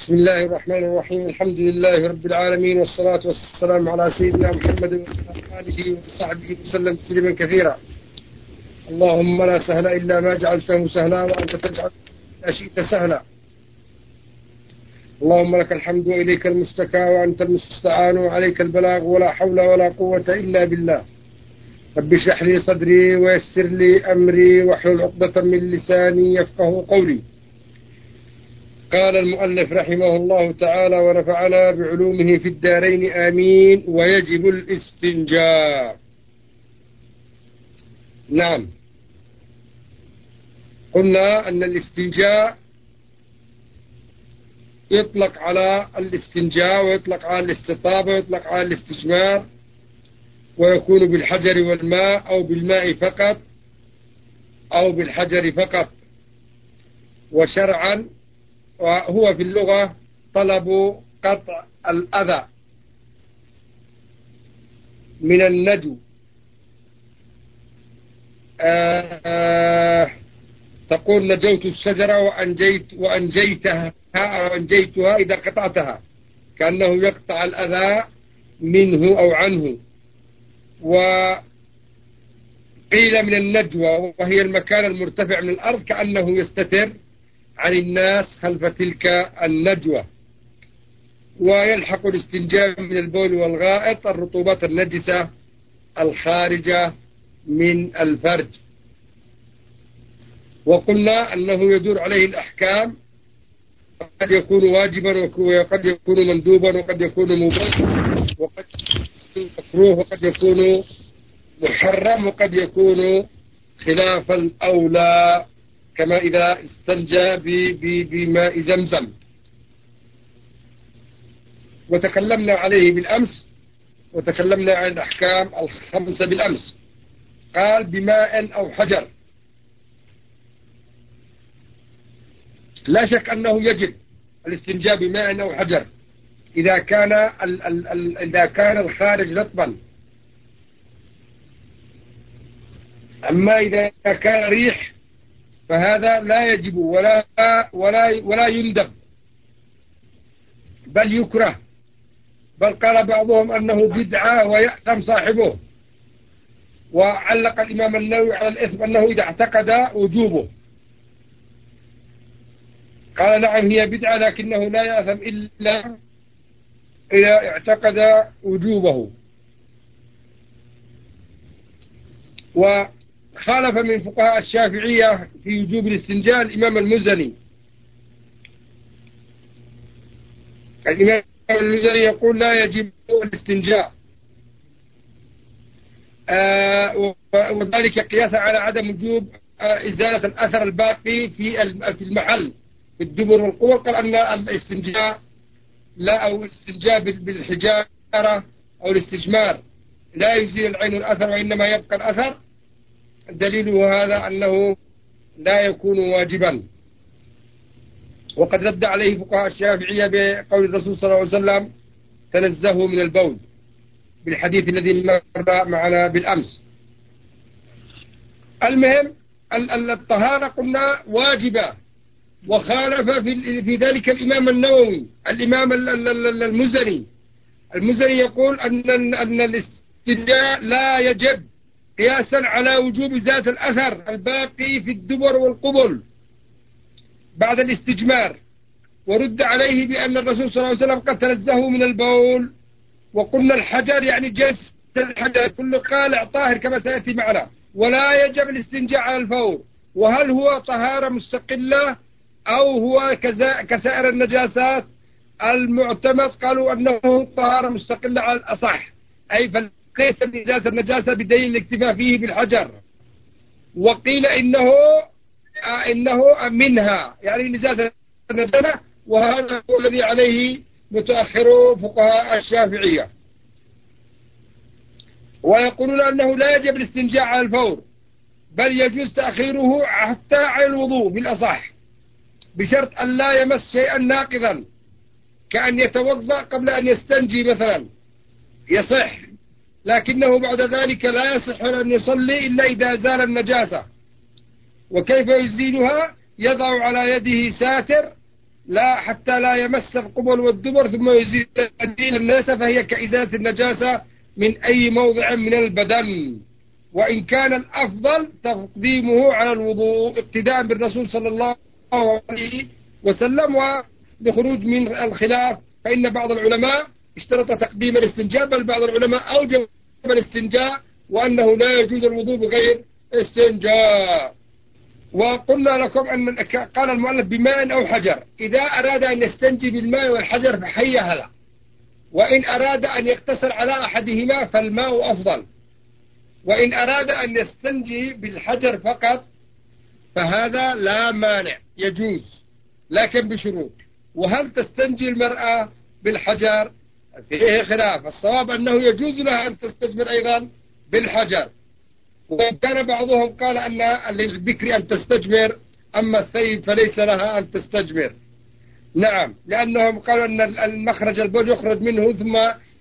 بسم الله الرحمن الرحيم. الحمد لله رب العالمين والصلاة والسلام على سيدنا محمد وعلى آله وصحبه وسلم تسليما كثيرا. اللهم لا سهل إلا ما جعلته سهلا وأنت تجعل شئت سهلا. اللهم لك الحمد وإليك المستكى وأنت المستعان وعليك البلاغ. ولا حول ولا قوة إلا بالله. رب اشرح لي صدري ويسر لي أمري واحلل عقدة من لساني يفقه قولي. قال المؤلف رحمه الله تعالى ونفعنا بعلومه في الدارين آمين ويجب الاستنجاء. نعم. قلنا أن الاستنجاء يطلق على الاستنجاء ويطلق على الاستطابة ويطلق على الاستجمار ويكون بالحجر والماء أو بالماء فقط أو بالحجر فقط. وشرعا وهو في اللغة طلب قطع الأذى من الندو. آه، آه، تقول نجوت الشجرة وأنجيت وأنجيتها أو أنجيتها إذا قطعتها. كأنه يقطع الأذى منه أو عنه. وقيل من النجوى وهي المكان المرتفع من الأرض كأنه يستتر. عن الناس خلف تلك النجوى ويلحق الاستنجاء من البول والغائط الرطوبات النجسة الخارجة من الفرج. وقلنا أنه يدور عليه الأحكام. قد يكون واجبا وقد يكون مندوبا وقد يكون مباح وقد يكون مكروه وقد يكون محرم وقد يكون خلاف الأولى. كما إذا استنجى بماء زمزم. وتكلمنا عليه بالأمس وتكلمنا عن الأحكام الخمسة بالأمس. قال بماء أو حجر. لا شك أنه يجب الاستنجاء بماء أو حجر. إذا كان ال ال ال إذا كان الخارج رطبا. أما إذا كان ريح فهذا لا يجب ولا ولا ولا يندب بل يكره. بل قال بعضهم أنه بدعة ويأثم صاحبه. وعلق الإمام النووي على الإثم أنه إذا اعتقد وجوبه. قال نعم هي بدعة لكنه لا يأثم إلا إذا اعتقد وجوبه. وخالف من فقهاء الشافعية في وجوب الاستنجاء الإمام المزني. الإمام المزني يقول لا يجب الاستنجاء. آه وذلك قياسا على عدم وجوب آه إزالة الأثر الباقي في في المحل في الدبر والقوة. قال أن الاستنجاء لا أو الاستنجاء بالحجارة أو الاستجمار لا يزيل العين الأثر وإنما يبقى الأثر. دليله هذا أنه لا يكون واجبا. وقد رد عليه فقهاء الشافعية بقول الرسول صلى الله عليه وسلم تنزهوا من البول بالحديث الذي مر معنا بالأمس. المهم الطهارة قلنا واجبة. وخالف في, في ذلك الإمام النووي. الإمام المزني. المزني يقول أن أن لا يجب. قياسا على وجوب ذات الأثر الباقي في الدبر والقبل بعد الاستجمار. ورد عليه بأن الرسول صلى الله عليه وسلم قد تنزهوا من البول وقلنا الحجر يعني جس الحجر كل قالع طاهر كما سيأتي معنا. ولا يجب الاستنجاء على الفور. وهل هو طهارة مستقلة أو هو كسائر النجاسات؟ المعتمد قالوا أنه طهارة مستقلة على الأصح. أي فليس النجاسة النجاسة بدليل الاكتفاء فيه بالحجر؟ وقيل إنه آه إنه منها يعني نجاسة النجاسة وهذا هو الذي عليه متأخر فقهاء الشافعية. ويقولون أنه لا يجب الاستنجاء على الفور بل يجوز تأخيره حتى على الوضوء بالأصح بشرط أن لا يمس شيئا ناقضا كأن يتوضأ قبل أن يستنجي مثلا يصح. لكنه بعد ذلك لا يصح أن يصلي إلا إذا زال النجاسة. وكيف يزيلها يضع على يده ساتر لا حتى لا يمس القبل والدبر ثم يزيل الناس فهي كإزالة النجاسة من أي موضع من البدن. وإن كان الأفضل تقديمه على الوضوء اقتداء بالرسول صلى الله عليه وسلم وبخروج من الخلاف فإن بعض العلماء اشترط تقديم الاستنجاء بل بعض العلماء أوجب الاستنجاء وأنه لا يجوز الوضوء بغير استنجاء. وقلنا لكم أن قال المؤلف بماء أو حجر. إذا أراد أن يستنجي بالماء والحجر فحي هلا وإن أراد أن يقتصر على أحدهما فالماء أفضل. وإن أراد أن يستنجي بالحجر فقط فهذا لا مانع يجوز لكن بشروط. وهل تستنجي المرأة بالحجر؟ فيه خلاف. الصواب أنه يجوز لها أن تستجمر أيضا بالحجر. وإن كان بعضهم قال أن للبكر أن تستجمر أما الثيب فليس لها أن تستجمر. نعم لأنهم قالوا أن المخرج البول يخرج منه ثم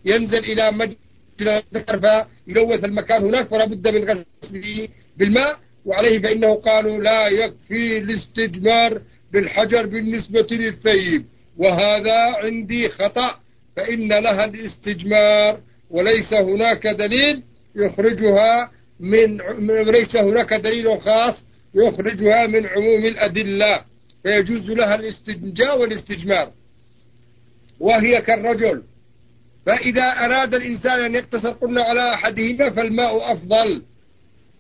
ينزل إلى مجد الذكر فيلوث المكان هناك فلا بد من غسله بالماء. وعليه فإنه قالوا لا يكفي الاستجمار بالحجر بالنسبة للثيب. وهذا عندي خطأ. فإن لها الاستجمار وليس هناك دليل يخرجها من ليس هناك دليل خاص يخرجها من عموم الأدلة. فيجوز لها الاستنجاء والاستجمار. وهي كالرجل. فإذا أراد الإنسان أن يقتصر قلنا على أحدهما فالماء أفضل.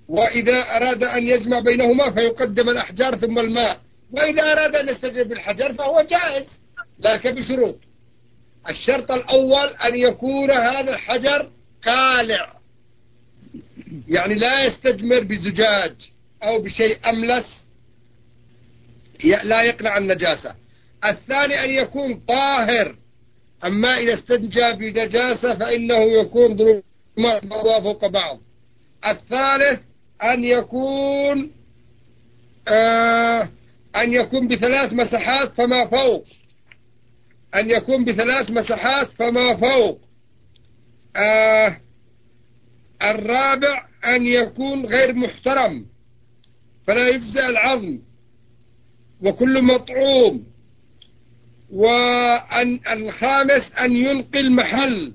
وإذا أراد أن يجمع بينهما فيقدم الأحجار ثم الماء. وإذا أراد أن يستجر بالحجر فهو جائز. لكن بشروط. الشرط الأول أن يكون هذا الحجر قالع. يعني لا يستجمر بزجاج أو بشيء أملس لا يقلع النجاسة. الثاني أن يكون طاهر أما إذا استنجى بنجاسة فإنه يكون ظلمات بعضها فوق بعض. الثالث أن يكون آه أن يكون بثلاث مسحات فما فوق. أن يكون بثلاث مسحات فما فوق. آه الرابع أن يكون غير محترم فلا يجزأ العظم وكل مطعوم. وأن الخامس أن ينقي المحل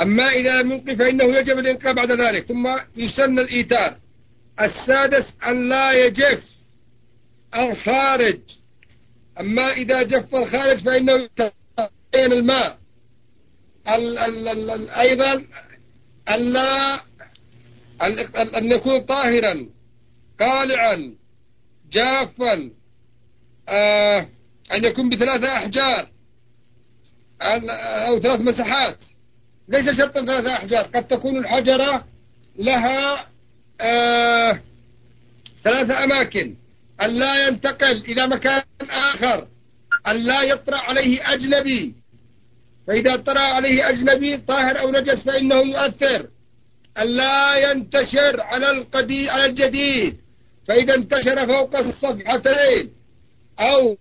أما إذا لم ينقي فإنه يجب الإنقاء بعد ذلك. ثم يسن الإيتار السادس أن لا يجف الخارج. أما إذا جف الخارج فإنه يتبين الماء. ال ال ال أيضا ألا أن يكون طاهرا قالعا جافا آه أن يكون بثلاثة أحجار أو ثلاث مساحات. ليس شرطا ثلاثة أحجار قد تكون الحجرة لها آه ثلاثة أماكن. أن لا ينتقل إلى مكان آخر أن لا يطرأ عليه أجنبي. فإذا طرأ عليه أجنبي طاهر أو نجس فإنه يؤثر. أن لا ينتشر على القديم على الجديد. فإذا انتشر فوق الصفحتين أو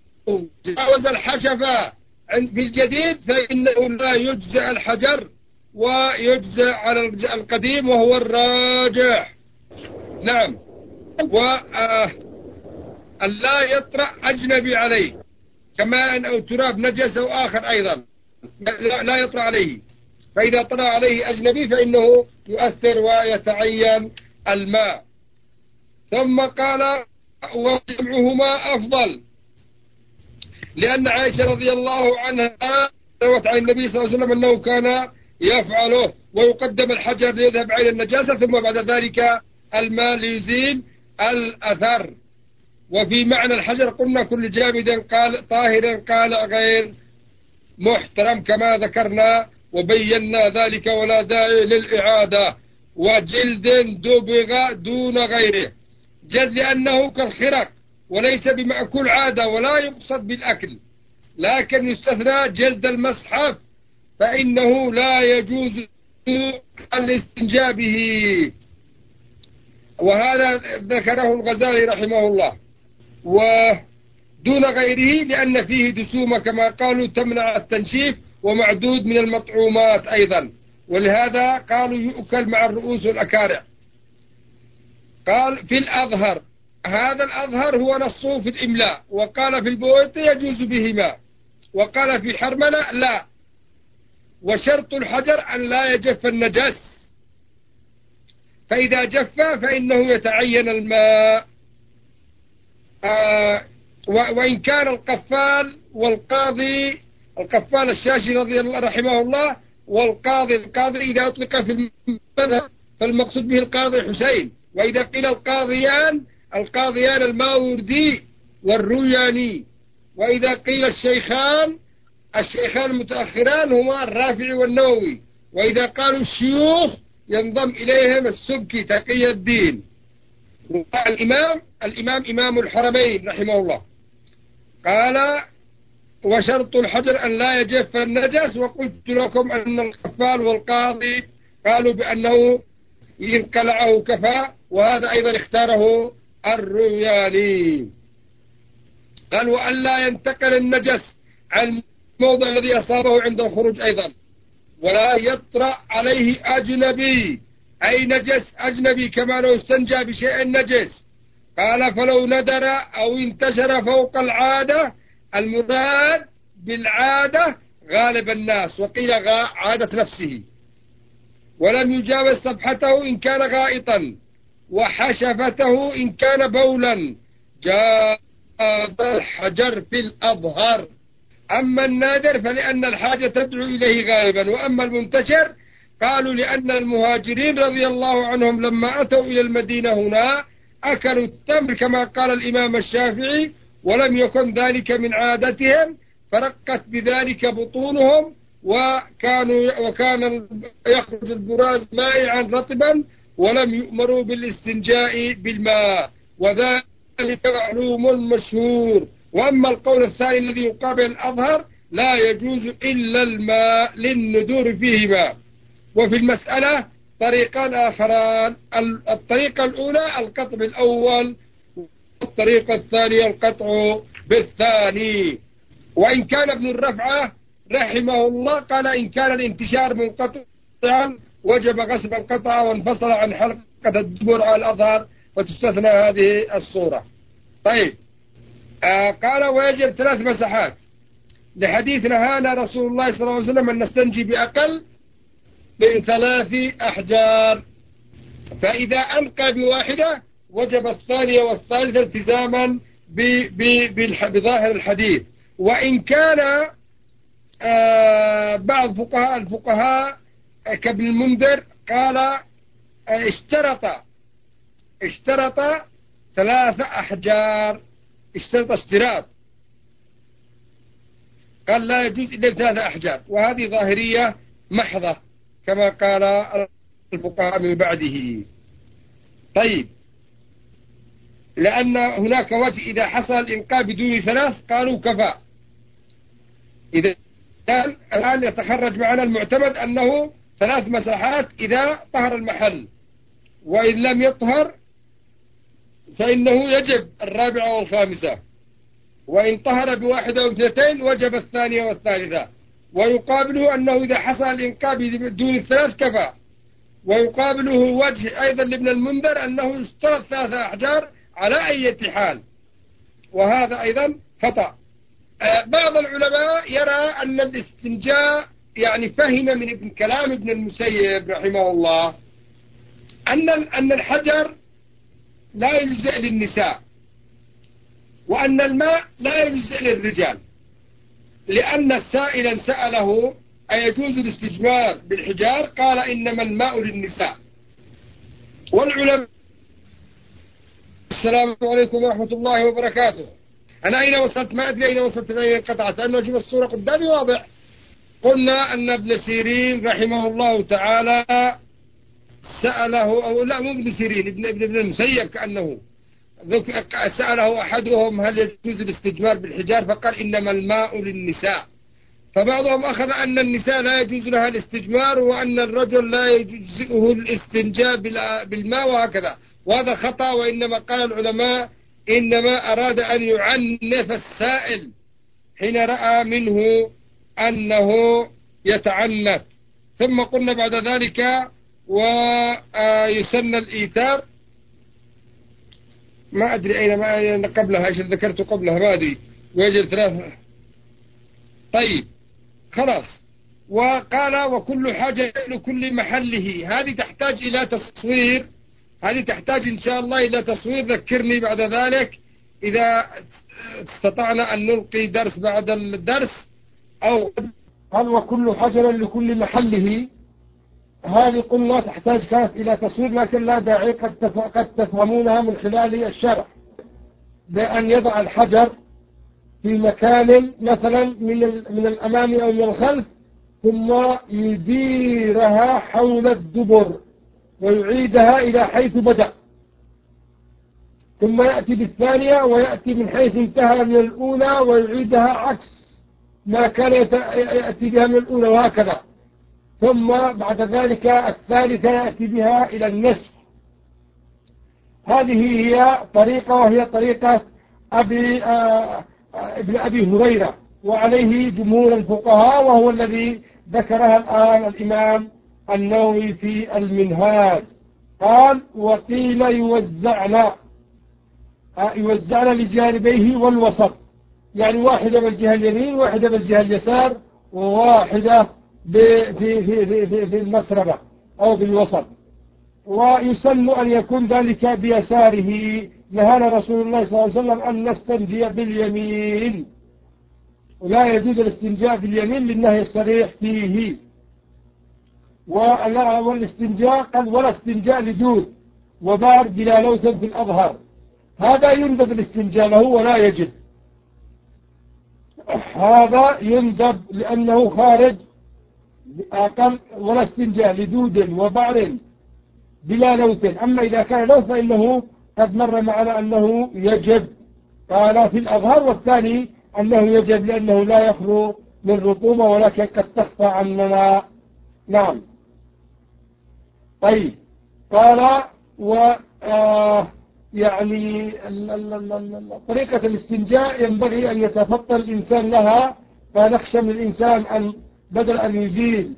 جاوز الحشفة في الجديد فإنه لا يجزع الحجر ويجزع على القديم وهو الراجح. نعم. و آه، أن لا يطرأ أجنبي عليه كما أو تراب نجس أو آخر أيضا. لا يطرأ عليه. فإذا طرأ عليه أجنبي فإنه يؤثر ويتعين الماء. ثم قال وجمعهما أفضل. لأن عائشة رضي الله عنها روت عن النبي صلى الله عليه وسلم أنه كان يفعله ويقدم الحجر ليذهب عين النجاسة ثم بعد ذلك الماء ليزيل الأثر. وفي معنى الحجر قلنا كل جامد قال طاهر قال غير محترم كما ذكرنا وبينا ذلك ولا داعي للإعادة وجلد دبغ دون غيره. جلد لأنه كالخرق وليس بمأكول عادة ولا يقصد بالأكل لكن يستثنى جلد المصحف فإنه لا يجوز الاستنجاء به. وهذا ذكره الغزالي رحمه الله. ودون غيره لأن فيه دسومة كما قالوا تمنع التنشيف ومعدود من المطعومات أيضا. ولهذا قالوا يؤكل مع الرؤوس والأكارع. قال في الأظهر هذا الأظهر هو نصه في الإملاء. وقال في البويت يجوز بهما. وقال في حرملة لا. وشرط الحجر أن لا يجف النجس. فإذا جف فإنه يتعين الماء. وإن كان القفال والقاضي القفال الشاشي رضي الله رحمه الله والقاضي القاضي إذا أطلق في المذهب فالمقصود به القاضي حسين. وإذا قيل القاضيان القاضيان الماوردي والروياني. وإذا قيل الشيخان الشيخان المتأخران هما الرافع والنووي. وإذا قالوا الشيوخ ينضم إليهم السبكي تقي الدين. الإمام الإمام إمام الحرمين رحمه الله. قال وشرط الحجر أن لا يجف النجس وقلت لكم أن القفال والقاضي قالوا بأنه إن قلعه كفى وهذا أيضا اختاره الروياني. قال وأن لا ينتقل النجس عن الموضع الذي أصابه عند الخروج أيضا ولا يطرأ عليه أجنبي. أي نجس أجنبي كما لو استنجى بشيء نجس قال فلو ندر أو انتشر فوق العادة المراد بالعادة غالب الناس وقيل عادة نفسه. ولم يجاوز صفحته إن كان غائطا وحشفته إن كان بولا. جاء الحجر في الأظهر. أما النادر فلأن الحاجة تدعو إليه غالبا وأما المنتشر قالوا لأن المهاجرين رضي الله عنهم لما أتوا إلى المدينة هنا أكلوا التمر كما قال الإمام الشافعي ولم يكن ذلك من عادتهم فرقت بذلك بطونهم وكانوا وكان يخرج البراز مائعا رطبا ولم يؤمروا بالاستنجاء بالماء. وذلك معلوم مشهور. وأما القول الثاني الذي يقابل الأظهر لا يجوز إلا الماء للندور فيهما. وفي المسألة طريقان آخران. الطريقة الأولى القطع بالأول والطريقة الثانية القطع بالثاني. وإن كان ابن الرفعة رحمه الله قال إن كان الانتشار منقطعا وجب غسل القطع وانفصل عن حلقة الدبر على الأظهر فتستثنى هذه الصورة. طيب. آه قال ويجب ثلاث مساحات. لحديث نهانا رسول الله صلى الله عليه وسلم أن نستنجي بأقل من ثلاث أحجار. فإذا أنقى بواحدة وجب الثانية والثالثة التزاما بظاهر الحديث. وإن كان آه بعض فقهاء الفقهاء كابن المنذر قال آه اشترط اشترط ثلاث أحجار. اشترط اشتراط. قال لا يجوز إلا بثلاث أحجار. وهذه ظاهرية محضة. كما قال الفقهاء من بعده. طيب. لأن هناك وجه إذا حصل الإنقاذ بدون ثلاث قالوا كفى. إذا الآن يتخرج معنا المعتمد أنه ثلاث مساحات إذا طهر المحل. وإن لم يطهر فإنه يجب الرابعة والخامسة. وإن طهر بواحدة واثنتين وجب الثانية والثالثة. ويقابله أنه إذا حصل الإنقاذ دون الثلاث كفى. ويقابله وجه أيضا لابن المنذر أنه يشترط ثلاثة أحجار على أي حال. وهذا أيضا خطأ. آه، بعض العلماء يرى أن الاستنجاء يعني فهم من ابن كلام ابن المسيب رحمه الله أن أن الحجر لا يجزئ للنساء وأن الماء لا يجزئ للرجال. لأن سائلا سأله أيجوز الاستجمار بالحجار؟ قال إنما الماء للنساء. والعلماء السلام عليكم ورحمة الله وبركاته. أنا أين وصلت؟ ما أدري أين وصلت أين انقطعت أنا أجيب الصورة قدامي واضح. قلنا أن ابن سيرين رحمه الله تعالى سأله أو لا مو ابن سيرين ابن ابن المسيب كأنه. سأله أحدهم هل يجوز الاستجمار بالحجار فقال إنما الماء للنساء. فبعضهم أخذ أن النساء لا يجوز لها الاستجمار وأن الرجل لا يجزئه الاستنجاء بالماء وهكذا. وهذا خطأ وإنما قال العلماء إنما أراد أن يعنف السائل حين رأى منه أنه يتعنف. ثم قلنا بعد ذلك ويسن الإيثار ما أدري أين ما قبلها إيش ذكرت قبلها ما أدري ويجد ثلاثة طيب خلاص. وقال وكل حاجة لكل محله. هذه تحتاج إلى تصوير. هذه تحتاج إن شاء الله إلى تصوير. ذكرني بعد ذلك. إذا استطعنا أن نلقي درس بعد الدرس أو هل وكل حجر لكل محله. هذه قلنا تحتاج كانت إلى تصوير لكن لا داعي قد, قد تفهمونها من خلال الشرح. بأن يضع الحجر في مكان مثلا من من الأمام أو من الخلف ثم يديرها حول الدبر ويعيدها إلى حيث بدأ. ثم يأتي بالثانية ويأتي من حيث انتهى من الأولى ويعيدها عكس ما كان يأتي بها من الأولى وهكذا. ثم بعد ذلك الثالثة يأتي بها إلى النصف هذه هي طريقة وهي طريقة أبي آه ابن أبي هريرة وعليه جمهور الفقهاء وهو الذي ذكرها الآن الإمام النووي في المنهاج. قال وقيل يوزعنا يوزعنا لجانبيه والوسط. يعني واحدة بالجهة اليمين واحدة بالجهة اليسار وواحدة في, في, في, في, في المسربة أو بالوسط ويسن أن يكون ذلك بيساره. نهانا رسول الله صلى الله عليه وسلم أن نستنجي باليمين. ولا يجوز الاستنجاء باليمين للنهي الصريح فيه. والاستنجاء قد ولا استنجاء لدود وبعر بلا لوث في الأظهر. هذا يندب الاستنجاء له ولا يجب. هذا يندب لأنه خارج أقل ولا استنجاء لدود وبعر بلا لوث. أما إذا كان لوث فإنه قد مر معنا أنه يجب. قال في الأظهر والثاني أنه يجب لأنه لا يخلو من رطوبة ولكن قد تخفى عننا. نعم. طيب. قال و آه يعني طريقة الاستنجاء ينبغي أن يتفطن الإنسان لها. فنخشى من الإنسان أن بدل أن يزيل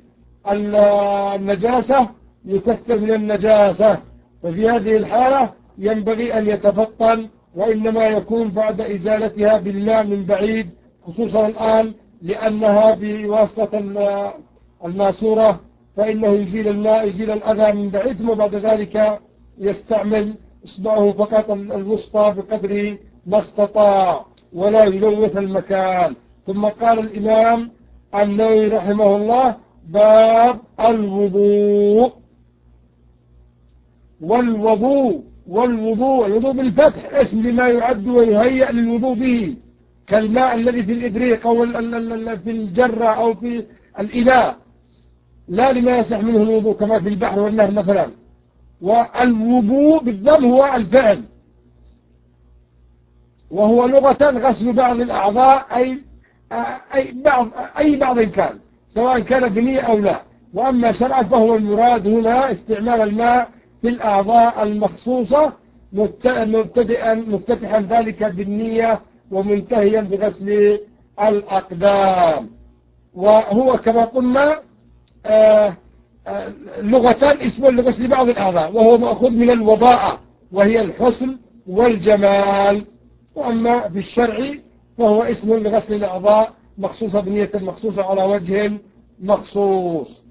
النجاسة يكثر من النجاسة. ففي هذه الحالة ينبغي أن يتفطن وإنما يكون بعد إزالتها بالماء من بعيد خصوصا الآن لأنها بواسطة الماسورة. فإنه يزيل الماء يزيل الأذى من بعيد ثم بعد ذلك يستعمل إصبعه فقط الوسطى بقدر ما استطاع ولا يلوث المكان. ثم قال الإمام النووي رحمه الله باب الوضوء. والوضوء والوضوء الوضوء بالفتح اسم لما يعد ويهيأ للوضوء به. كالماء الذي في الإبريق أو في الجرة أو في الإناء لا لما يصح منه الوضوء كما في البحر والنهر مثلا. والوضوء بالضم هو الفعل. وهو لغة غسل بعض الأعضاء أي أي بعض أي بعض كان سواء كان بنية أو لا. وأما شرعا فهو المراد هنا استعمال الماء في الأعضاء المخصوصة مبتدئا مفتتحا ذلك بالنية ومنتهيا بغسل الأقدام. وهو كما قلنا آه، آه، لغة اسم لغسل بعض الأعضاء وهو مأخوذ من الوضاءة وهي الحسن والجمال. وأما في الشرع فهو اسم لغسل الأعضاء مخصوصة بنية مخصوصة على وجه مخصوص.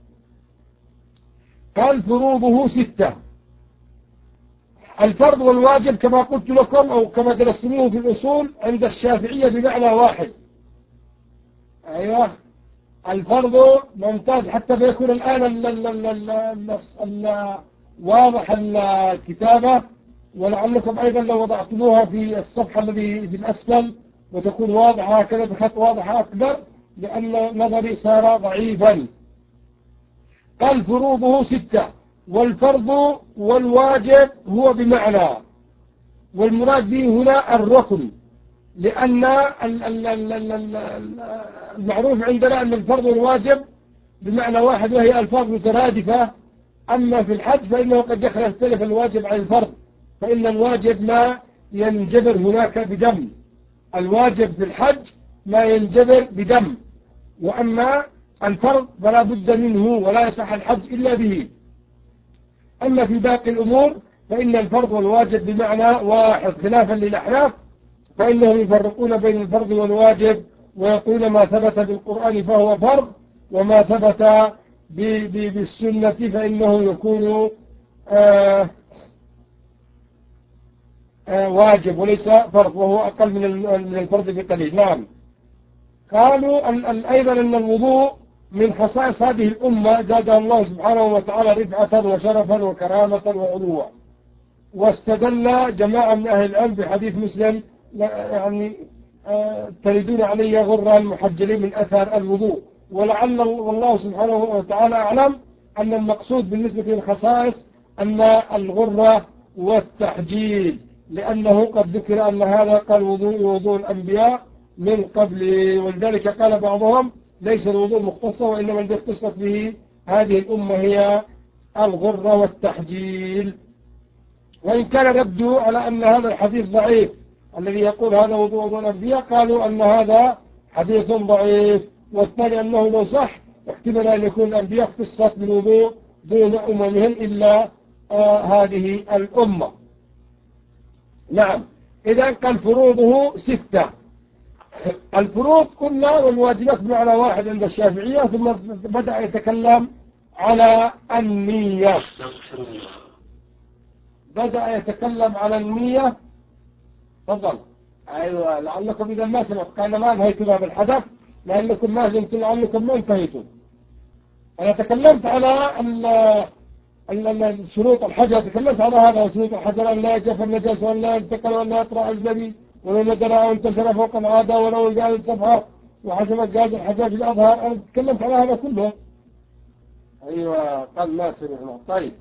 قال فروضه ستة. الفرض والواجب كما قلت لكم أو كما درستموه في الأصول عند الشافعية بمعنى واحد. أيوة. الفرض ممتاز حتى بيكون الآن واضح الكتابة ولعلكم أيضا لو وضعتموها في الصفحة الذي في الأسفل. وتكون واضحة هكذا بخط واضحة أكبر لأن نظري صار ضعيفا. قال فروضه ستة والفرض والواجب هو بمعنى. والمراد به هنا الركن لأن المعروف عندنا أن الفرض والواجب بمعنى واحد وهي ألفاظ مترادفة. أما في الحج فإنه قد يختلف الواجب عن الفرض فإن الواجب ما ينجبر هناك بدم. الواجب في الحج ما ينجبر بدم وأما الفرض فلا بد منه ولا يصح الحج إلا به. أما في باقي الأمور فإن الفرض والواجب بمعنى واحد خلافا للأحناف فإنهم يفرقون بين الفرض والواجب ويقول ما ثبت بالقرآن فهو فرض وما ثبت بالسنة فإنه يكون آه واجب وليس فرض وهو أقل من الفرض بقليل نعم. قالوا أيضا أن الوضوء من خصائص هذه الأمة زادها الله سبحانه وتعالى رفعة وشرفا وكرامة وعلوا. واستدل جماعة من أهل العلم بحديث مسلم يعني آه، تردون علي غرا محجلين من أثر الوضوء. ولعل الله سبحانه وتعالى أعلم أن المقصود بالنسبة للخصائص أن الغرة والتحجيل. لأنه قد ذكر أن هذا قال وضوء وضوء الأنبياء من قبل ولذلك قال بعضهم ليس الوضوء مختصة وإنما الذي اختصت به هذه الأمة هي الغرة والتحجيل. وإن كان ردوا على أن هذا الحديث ضعيف الذي يقول هذا وضوء وضوء الأنبياء قالوا أن هذا حديث ضعيف. والثاني أنه لو صح احتمل أن يكون الأنبياء اختصت بالوضوء دون أممهم إلا آه هذه الأمة. نعم. إذا كان فروضه ستة. الفروض كلها والواجبات بمعنى واحد عند الشافعية ثم بدأ يتكلم على النية. بدأ يتكلم على النية. تفضل. أيوة لعلكم إذا ما سمعت كان ما أنهيتم بالحدث لأنكم ما زلتم لعلكم ما انتهيتم. أنا تكلمت على شروط الحجر تكلمت على هذا شروط الحجر أن لا يجف النجس وأن لا ينتقل وأن لا يطرأ أجنبي ولو مدرى أو انتشر فوق العادة ولو قال الصفحة وحسب قاز الحجر في الأظهر أنا تكلمت على هذا كله. أيوة قال ما سمعنا طيب.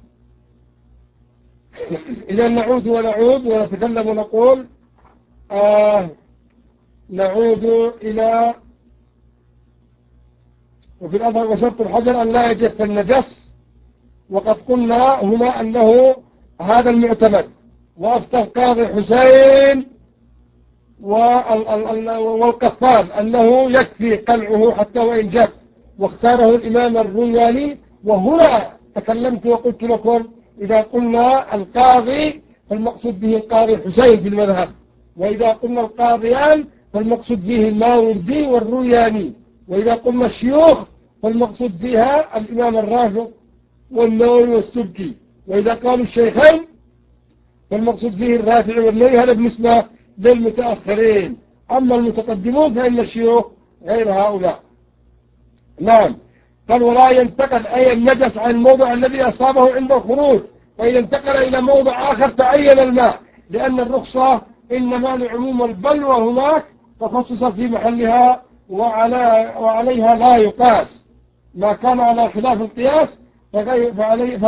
إذا نعود ونعود ونتكلم ونقول آه نعود إلى وفي الأظهر وشرط الحجر أن لا يجف النجس. وقد قلنا هنا أنه هذا المعتمد وأفتى القاضي حسين والقفال أنه يكفي قلعه حتى وإن جف واختاره الإمام الرياني وهنا تكلمت وقلت لكم إذا قلنا القاضي فالمقصود به القاضي حسين في المذهب وإذا قلنا القاضيان فالمقصود به الماوردي والروياني وإذا قلنا الشيوخ فالمقصود فيها الإمام الرافض والنووي والسبكي. وإذا قالوا الشيخين فالمقصود فيه الرافع والنووي هذا بالنسبة للمتأخرين. أما المتقدمون فإن الشيوخ غير هؤلاء. نعم. قال ولا ينتقل أي النجس عن الموضع الذي أصابه عند الخروج فإذا انتقل إلى موضع آخر تعين الماء لأن الرخصة إنما لعموم البلوى هناك تخصصت في محلها وعلى وعليها لا يقاس. ما كان على خلاف القياس فعلي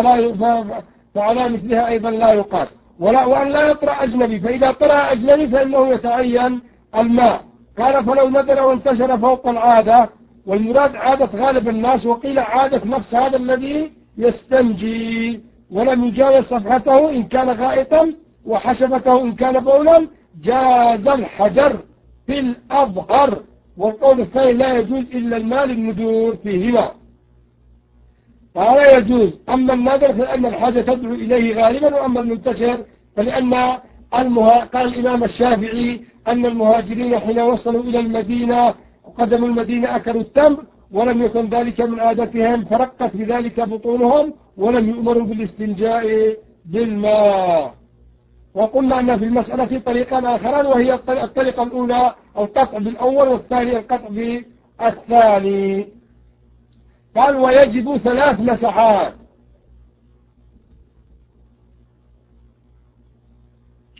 فعلى مثلها أيضا لا يقاس. ولا وأن لا يطرأ أجنبي. فإذا طرأ أجنبي فإنه يتعين الماء. قال فلو ندر وانتشر فوق العادة والمراد عادة غالب الناس وقيل عادة نفس هذا الذي يستنجي. ولم يجاوز صفحته إن كان غائطا وحشفته إن كان بولا جاز الحجر في الأظهر. والقول الثاني لا يجوز إلا المال الندور فيهما. فلا يجوز. أما النادر فلأن الحاجة تدعو إليه غالبا وأما المنتشر فلأن المها... قال الإمام الشافعي أن المهاجرين حين وصلوا إلى المدينة وقدموا المدينة أكلوا التمر ولم يكن ذلك من عادتهم فرقت بذلك بطونهم ولم يؤمروا بالاستنجاء بالماء. وقلنا أن في المسألة طريقان آخران وهي الطريقة الأولى القطع بالأول والثاني القطع بالثاني. قال ويجب ثلاث مسحات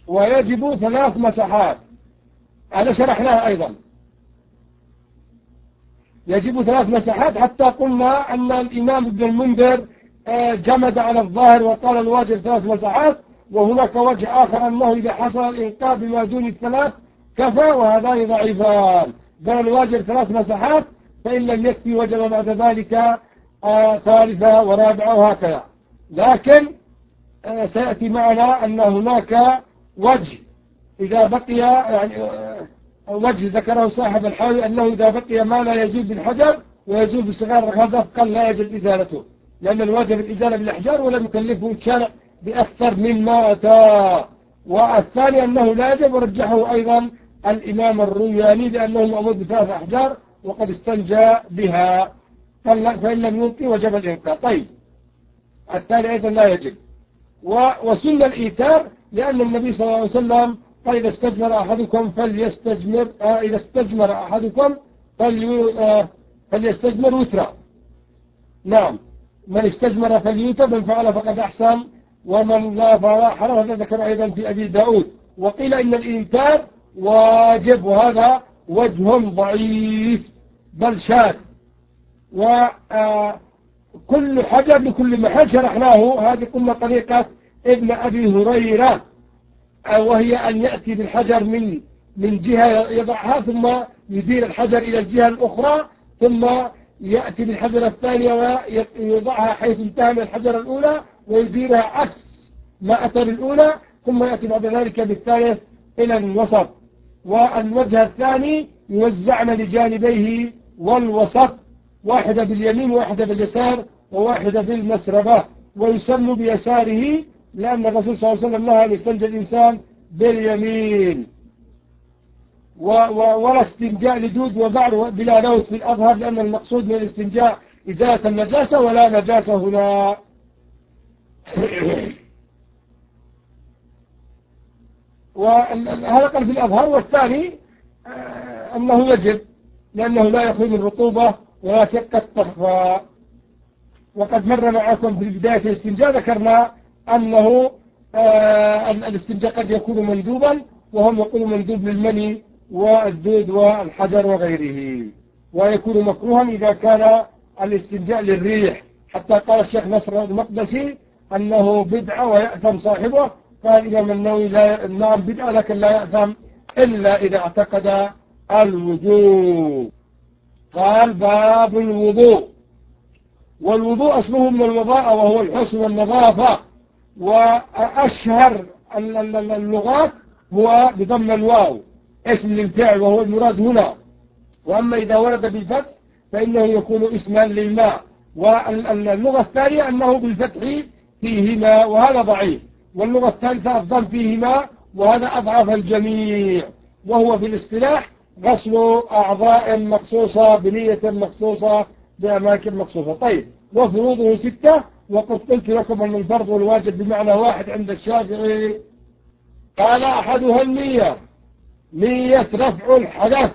ويجب ثلاث مسحات هذا شرحناه أيضا. يجب ثلاث مسحات حتى قلنا أن الإمام ابن المنذر آه، جمد على الظاهر وقال الواجب ثلاث مسحات وهناك وجه آخر أنه إذا حصل الإنقاذ بما دون الثلاث كفى وهذان ضعيفان. بل الواجب ثلاث مسحات فإن لم يكفي وجب بعد ذلك آه، ثالثة ورابعة وهكذا. لكن آه، سيأتي معنا أن هناك وجه إذا بقي يعني آه، وجه ذكره صاحب الحاوي أنه إذا بقي ما لا يزول بالحجر ويزول بصغار الغزف قال لا يجب إزالته. لأن الواجب الإزالة بالأحجار ولم يكلفه الشارع بأكثر مما أتى. والثاني أنه لا يجب ورجحه أيضا الإمام الروياني لأنه مأمور بثلاث أحجار. وقد استنجى بها فإن لم يلقي وجب الإنقاء طيب الثاني أيضا لا يجب. وسن الإيتار لأن النبي صلى الله عليه وسلم قال إذا استجمر أحدكم فليستجمر آه إذا استجمر أحدكم آه فليستجمر وترا. نعم من استجمر فليوتر من فعل فقد أحسن ومن لا فلا حرم ذكر أيضا في أبي داود. وقيل إن الإنكار واجب وهذا وجه ضعيف. بل شاذ وكل آه، حجر لكل محل شرحناه. هذه قلنا طريقة ابن أبي هريرة. وهي أن يأتي بالحجر من من جهة يضعها ثم يدير الحجر إلى الجهة الأخرى ثم يأتي بالحجر الثانية ويضعها حيث انتهى من الحجر الأولى ويديرها عكس ما أتى بالأولى ثم يأتي بعد ذلك بالثالث إلى الوسط. والوجه الثاني يوزعن لجانبيه والوسط واحدة باليمين واحدة باليسار وواحدة بالمسربة. ويسمى بيساره لأن الرسول صلى الله عليه وسلم أن يستنجى الإنسان باليمين. ولا استنجاء لدود وبعر بلا نوت في الأظهر لأن المقصود من الاستنجاء إزالة النجاسة ولا نجاسة هنا. وهذا قال في الأظهر والثاني آه، أنه يجب لأنه لا يخرج من رطوبة ولكن قد تخفى وقد مر معكم في بداية الاستنجاء ذكرنا أنه آه، الاستنجاء قد يكون مندوبا وهم يقولون مندوب للمني والدود والحجر وغيره. ويكون مكروها إذا كان الاستنجاء للريح. حتى قال الشيخ نصر المقدسي أنه بدعة ويأثم صاحبه. قال الإمام النووي لا نعم بدعة لكن لا يأثم إلا إذا اعتقد الوضوء. قال باب الوضوء. والوضوء أصله من الوضاء وهو الحسن والنظافة. وأشهر اللغات هو بضم الواو. اسم للفعل وهو المراد هنا. وأما إذا ورد بالفتح فإنه يكون اسما للماء. واللغة الثانية أنه بالفتح فيهما وهذا ضعيف. واللغة الثالثة الضم فيهما وهذا أضعف الجميع. وهو في الاصطلاح غسل أعضاء مخصوصة بنية مخصوصة بأماكن مخصوصة. طيب وفروضه ستة وقد قلت لكم أن الفرض والواجب بمعنى واحد عند الشافعي. قال أحدها النية. نية رفع الحدث.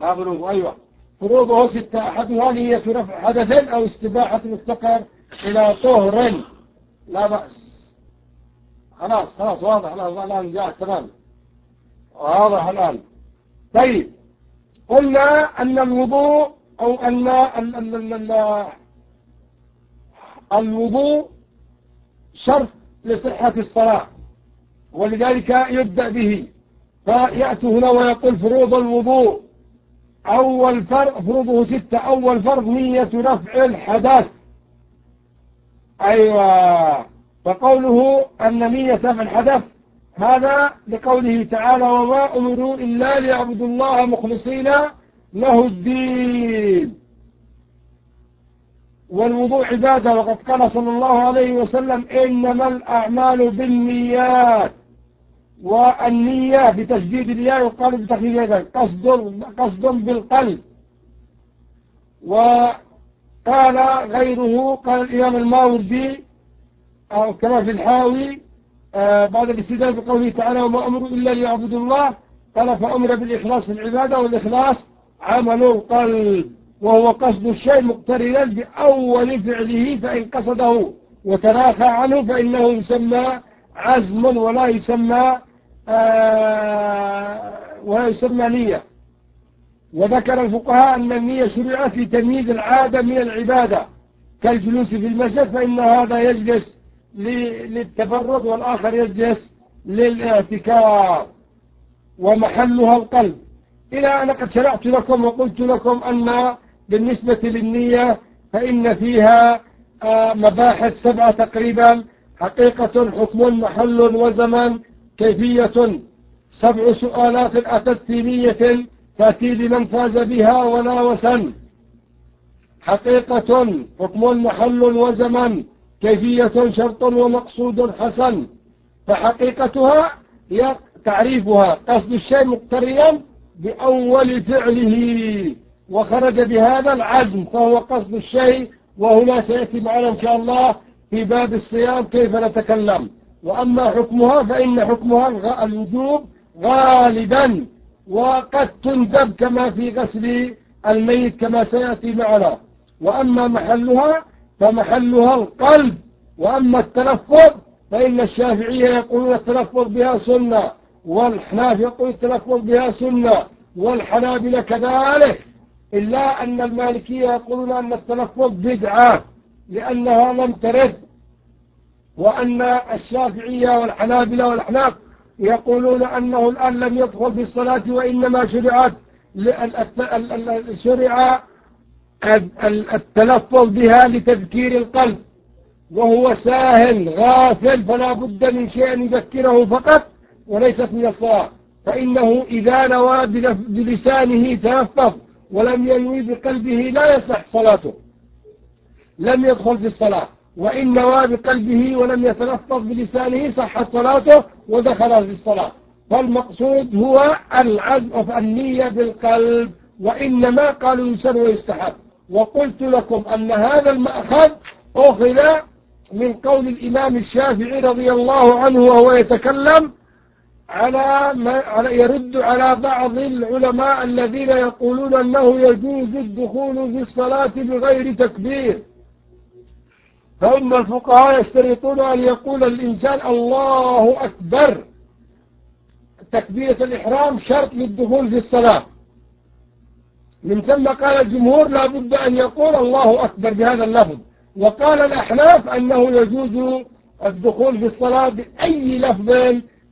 فروضه؟ أيوة. فروضه ستة. أحدها نية رفع حدث أو استباحة مفتقر إلى طهر. لا بأس. خلاص خلاص واضح. الآن جاء تمام. واضح الآن. طيب قلنا أن الوضوء أو أن الوضوء شرط لصحة الصلاة ولذلك يبدأ به. فيأتي هنا ويقول فروض الوضوء أول فرض فروضه ستة أول فرض نية رفع الحدث. أيوة. فقوله أن نية رفع الحدث هذا لقوله تعالى وما أمروا إلا ليعبدوا الله مخلصين له الدين. والوضوء عبادة وقد قال صلى الله عليه وسلم إنما الأعمال بالنيات. والنية بتشديد الياء يقال بتخفيف الياء قصد قصد بالقلب. وقال غيره قال الإمام الماوردي أو كما في الحاوي بعد الاستدلال بقوله تعالى وما أمروا إلا ليعبدوا الله قال فأمر بالإخلاص في العبادة والإخلاص عمل القلب وهو قصد الشيء مقترنا بأول فعله فإن قصده وتراخى عنه فإنه يسمى عزم ولا يسمى آه ولا يسمى نية. وذكر الفقهاء أن النية شرعت لتمييز العادة من العبادة كالجلوس في المسجد فإن هذا يجلس للتفرد والآخر يجلس للاعتكاف ومحلها القلب. إلى أن قد شرعت لكم وقلت لكم أن بالنسبة للنية فإن فيها آه، مباحث سبعة تقريبا حقيقة حكم محل وزمان كيفية. سبع سؤالات أتت في نية تأتي لمن فاز بها ولا وسن. حقيقة حكم محل وزمان كيفية شرط ومقصود حسن فحقيقتها هي تعريفها قصد الشيء مقتريا بأول فعله وخرج بهذا العزم فهو قصد الشيء وهنا سيأتي معنا إن شاء الله في باب الصيام كيف نتكلم. وأما حكمها فإن حكمها الوجوب غالبا وقد تندب كما في غسل الميت كما سيأتي معنا. وأما محلها فمحلها القلب وأما التلفظ فإن الشافعية يقولون التلفظ بها سنة والحناف يقول التلفظ بها سنة والحنابلة كذلك إلا أن المالكية يقولون أن التلفظ بدعة لأنها لم ترد وأن الشافعية والحنابلة والأحناف يقولون أنه الآن لم يدخل في الصلاة وإنما شرعت شرع التلفظ بها لتذكير القلب وهو ساهل غافل فلا بد من شيء يذكره فقط وليست من الصلاة فإنه إذا نوى بلسانه تلفظ ولم ينوي بقلبه لا يصح صلاته. لم يدخل في الصلاة. وإن نوى بقلبه ولم يتلفظ بلسانه صحت صلاته ودخل في الصلاة. فالمقصود هو العزم النية بالقلب وإنما قالوا يسر ويستحب. وقلت لكم أن هذا المأخذ أخذ من قول الإمام الشافعي رضي الله عنه وهو يتكلم على ما يرد على بعض العلماء الذين يقولون أنه يجوز الدخول في الصلاة بغير تكبير. فإن الفقهاء يشترطون أن يقول الإنسان الله أكبر. تكبيرة الإحرام شرط للدخول في الصلاة. من ثم قال الجمهور لا بد أن يقول الله أكبر بهذا اللفظ. وقال الأحناف أنه يجوز الدخول في الصلاة بأي لفظ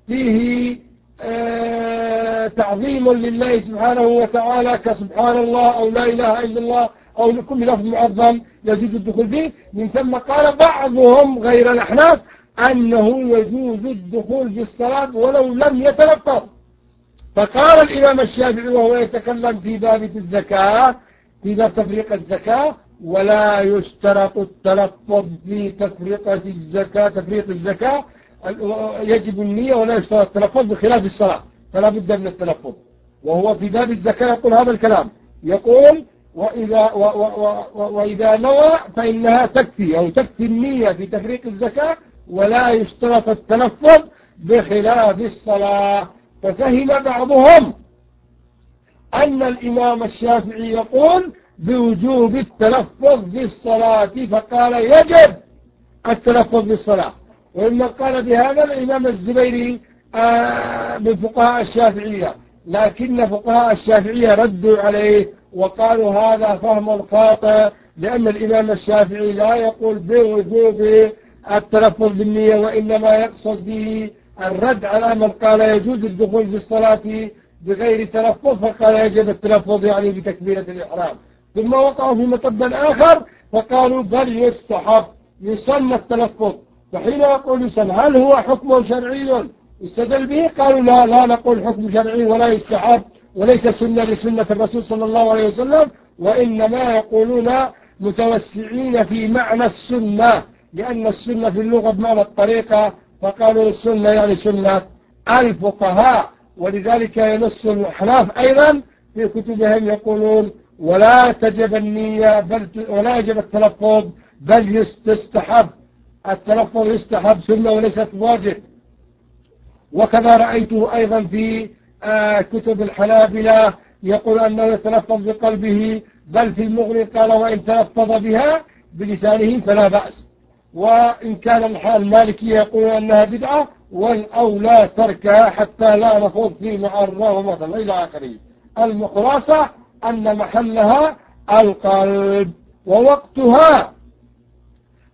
فيه آه تعظيم لله سبحانه وتعالى كسبحان الله أو لا إله إلا الله أو لكل لفظ معظم يجوز الدخول فيه. من ثم قال بعضهم غير الأحناف أنه يجوز الدخول في الصلاة ولو لم يتلفظ فقال الإمام الشافعي وهو يتكلم في باب الزكاة في باب تفريق الزكاة ولا يشترط التلفظ في تفريقة الزكاة تفريق الزكاة. يجب النية ولا يشترط التلفظ بخلاف الصلاة فلا بد من التلفظ. وهو في باب الزكاة يقول هذا الكلام. يقول وإذا, و و و وإذا نوى فإنها تكفي أو تكفي النية في تفريق الزكاة ولا يشترط التلفظ بخلاف الصلاة. ففهم بعضهم أن الإمام الشافعي يقول بوجوب التلفظ بالصلاة فقال يجب التلفظ بالصلاة وإما قال بهذا الإمام الزبيري آه، من فقهاء الشافعية. لكن فقهاء الشافعية ردوا عليه وقالوا هذا فهم خاطئ لأن الإمام الشافعي لا يقول بوجوب التلفظ بالنية وإنما يقصد به الرد على من قال يجوز الدخول في الصلاة بغير تلفظ فقال يجب التلفظ يعني بتكبيرة الإحرام. ثم وقعوا في مطب آخر فقالوا بل يستحب يسن التلفظ. فحين يقول يسن هل هو حكم شرعي؟ استدل به قالوا لا لا نقول حكم شرعي ولا يستحب وليس سنة لسنة الرسول صلى الله عليه وسلم وإنما يقولون متوسعين في معنى السنة لأن السنة في اللغة بمعنى الطريقة فقالوا السنة يعني سنة الفقهاء ولذلك ينص الأحناف أيضا في كتبهم يقولون ولا تجب النية بل ولا يجب التلفظ بل يستحب. التلفظ يستحب سنة وليست واجب. وكذا رأيته أيضا في آه، كتب الحنابلة يقول أنه يتلفظ بقلبه بل في المغني قال وإن تلفظ بها بلسانه فلا بأس. وإن كان الحال المالكية يقول أنها بدعة والأولى تركها حتى لا نخوض في مثلا إلى آخره. المخلاصة أن محلها القلب ووقتها.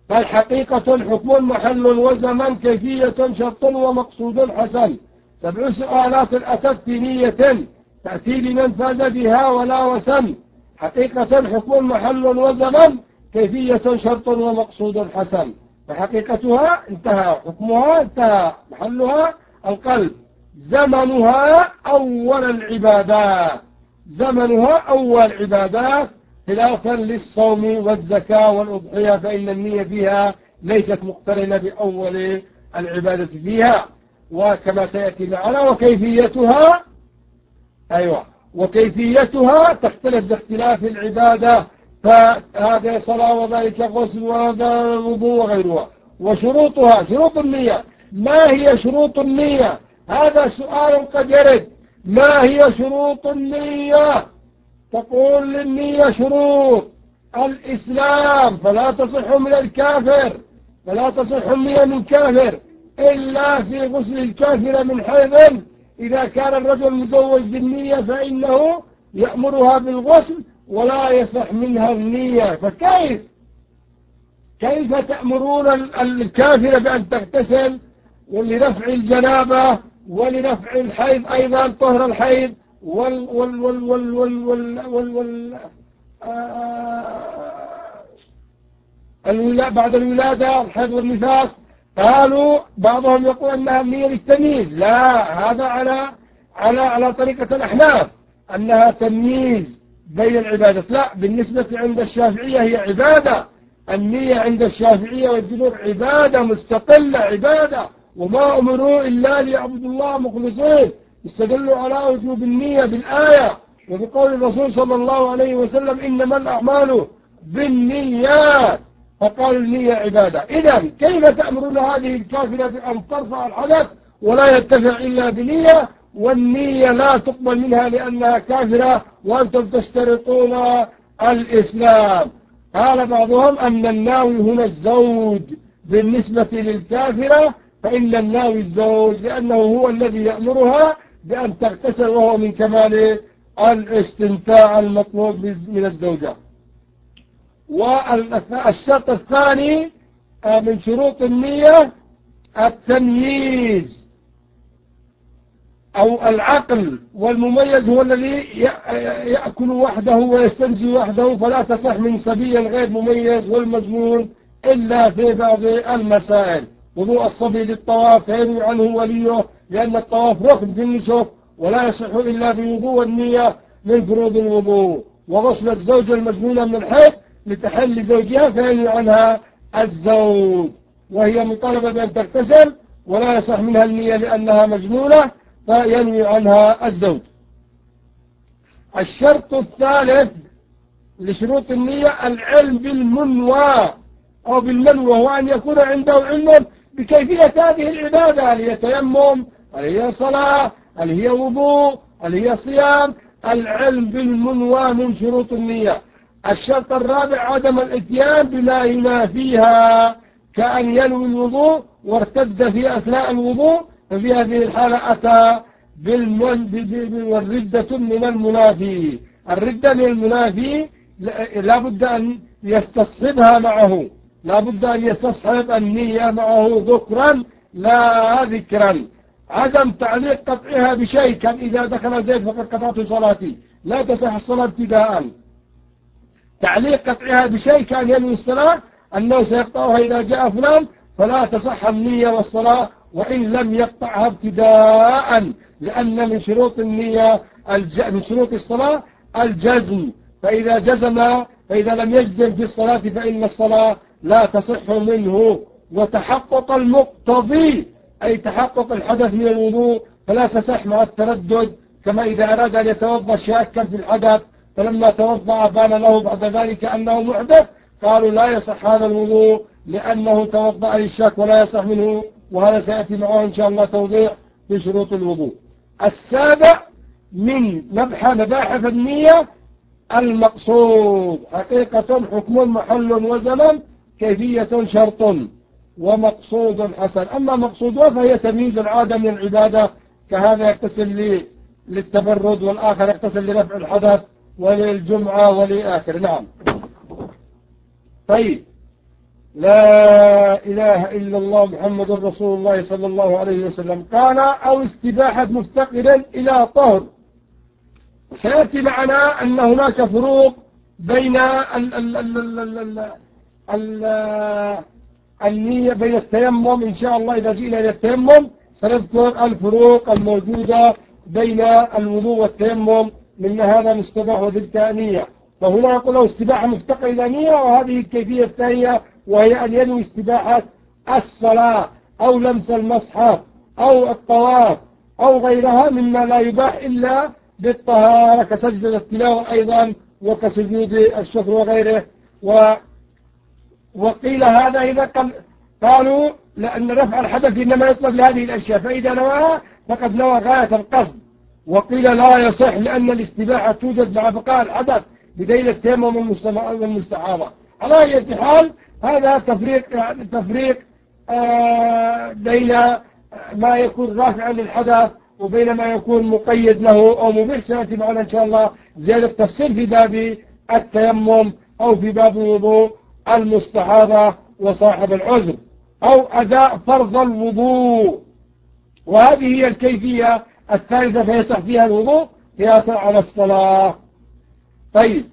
فالحقيقة حكم محل وزمن كيفية شرط ومقصود حسن. سبع سؤالات أتت في نية تأتي لمن فاز بها ولا وسن. حقيقة حكم محل وزمن كيفية شرط ومقصود حسن. فحقيقتها انتهى حكمها انتهى محلها القلب. زمنها أول العبادات. زمنها أول عبادات. خلافا للصوم والزكاة والأضحية فإن النية فيها ليست مقترنة بأول العبادة فيها. وكما سيأتي معنا وكيفيتها؟ أيوة وكيفيتها تختلف باختلاف العبادة. فهذا صلاة وذلك غسل وهذا وضوء وغيرها. وشروطها شروط النية. ما هي شروط النية؟ هذا سؤال قد يرد. ما هي شروط النية؟ تقول للنية شروط. الإسلام فلا تصح من الكافر. فلا تصح النية من كافر. إلا في غسل الكافر من حيض. إذا كان الرجل مزوج بالنية فإنه يأمرها بالغسل ولا يصح منها النية. فكيف؟ كيف تأمرون الكافرة بأن تغتسل ولرفع الجنابة ولرفع الحيض أيضا طهر الحيض وال وال وال وال وال وال وال, وال آه بعد الولادة الحيض والنفاس. قالوا بعضهم يقول أنها نية للتمييز. لا هذا على على على طريقة الأحناف أنها تمييز. بين العبادات لا بالنسبة عند الشافعية هي عبادة. النية عند الشافعية والجنوب عبادة مستقلة عبادة. وما أمروا إلا ليعبدوا الله مخلصين. استدلوا على وجوب النية بالآية. وبقول الرسول صلى الله عليه وسلم إنما الأعمال بالنيات. فقالوا النية عبادة. إذا كيف تأمرون هذه الكافرة بأن ترفع الحدث ولا يتفع إلا بنية؟ والنية لا تقبل منها لأنها كافرة وأنتم تشترطون الإسلام. قال بعضهم أن الناوي هنا الزوج بالنسبة للكافرة فإن الناوي الزوج لأنه هو الذي يأمرها بأن تغتسل وهو من كمال الاستمتاع المطلوب من الزوجة. والشرط الثاني آه، من شروط النية التمييز. أو العقل والمميز هو الذي يأكل وحده ويستنجي وحده فلا تصح من صبي غير مميز والمجنون إلا في بعض المسائل. وضوء الصبي للطواف فينوي عنه وليه لأن الطواف ركن في النسك ولا يصح إلا بوضوء النية من فروض الوضوء. وغسل الزوجة المجنونة من الحيض لتحل زوجها فينوي عنها الزوج. وهي مطالبة بأن تغتسل ولا يصح منها النية لأنها مجنونة فينوي عنها الزوج. الشرط الثالث لشروط النية العلم بالمنوى أو بالمنوى هو أن يكون عنده علم بكيفية هذه العبادة هل هي تيمم هل هي صلاة هل هي وضوء هل هي صيام. العلم بالمنوى من شروط النية. الشرط الرابع عدم الإتيان بما ينافيها كأن ينوي الوضوء وارتد في أثناء الوضوء ففي هذه الحالة أتى والردة من المنافي. الردة من المنافي لا بد أن يستصحبها معه. لا بد أن يستصحب النية معه ذكرا لا ذكرا. عدم تعليق قطعها بشيء كان إذا دخل زيد فقد قطعت صلاتي. لا تصح الصلاة ابتداء. تعليق قطعها بشيء كان ينوي الصلاة أنه سيقطعها إذا جاء فلان فلا تصح النية والصلاة وإن لم يقطعها ابتداء لأن من شروط النية من شروط الصلاة الجزم. فإذا جزم فإذا لم يجزم في الصلاة فإن الصلاة لا تصح منه. وتحقق المقتضي أي تحقق الحدث من الوضوء فلا تصح مع التردد. كما إذا أراد أن يتوضأ شاكا في الحدث فلما توضأ بان له بعد ذلك أنه محدث قالوا لا يصح هذا الوضوء لأنه توضأ للشك ولا يصح منه. وهذا سيأتي معه إن شاء الله توضيح شروط الوضوء. السابع من مباحث النية المقصود. حقيقة حكم محل وزمن كيفية شرط ومقصود حسن. أما مقصودها فهي تمييز العادة من العبادة كهذا يغتسل للتبرد والآخر يغتسل لرفع الحدث وللجمعة ولآخر. نعم. طيب. لا إله إلا الله محمد رسول الله صلى الله عليه وسلم. قال أو استباحة مفتقر إلى طهر. سيأتي معنا أن هناك فروق بين ال ال ال ال ال ال النية بين التيمم. إن شاء الله إذا جئنا إلى التيمم سنذكر الفروق الموجودة بين الوضوء والتيمم. من هذا مستباح وذلك نية فهنا يقول له استباحة مفتقر إلى نية وهذه الكيفية الثانية وهي أن ينوي استباحة الصلاة أو لمس المصحف أو الطواف أو غيرها مما لا يباح إلا بالطهارة كسجدة التلاوة أيضا وكسجود الشكر وغيره. و وقيل هذا إذا قالوا لأن رفع الحدث إنما يطلب لهذه الأشياء فإذا نواها فقد نوى غاية القصد. وقيل لا يصح لأن الاستباحة توجد مع بقاء الحدث بدليل التيمم والمستحاضة. على أي حال هذا تفريق يعني تفريق آه بين ما يكون رافعا للحدث وبين ما يكون مقيد له أو مبيح سيأتي معنا إن شاء الله زيادة تفصيل في باب التيمم أو في باب الوضوء المستحاضة وصاحب العذر أو أداء فرض الوضوء. وهذه هي الكيفية الثالثة فيصح فيها الوضوء قياسا على الصلاة. طيب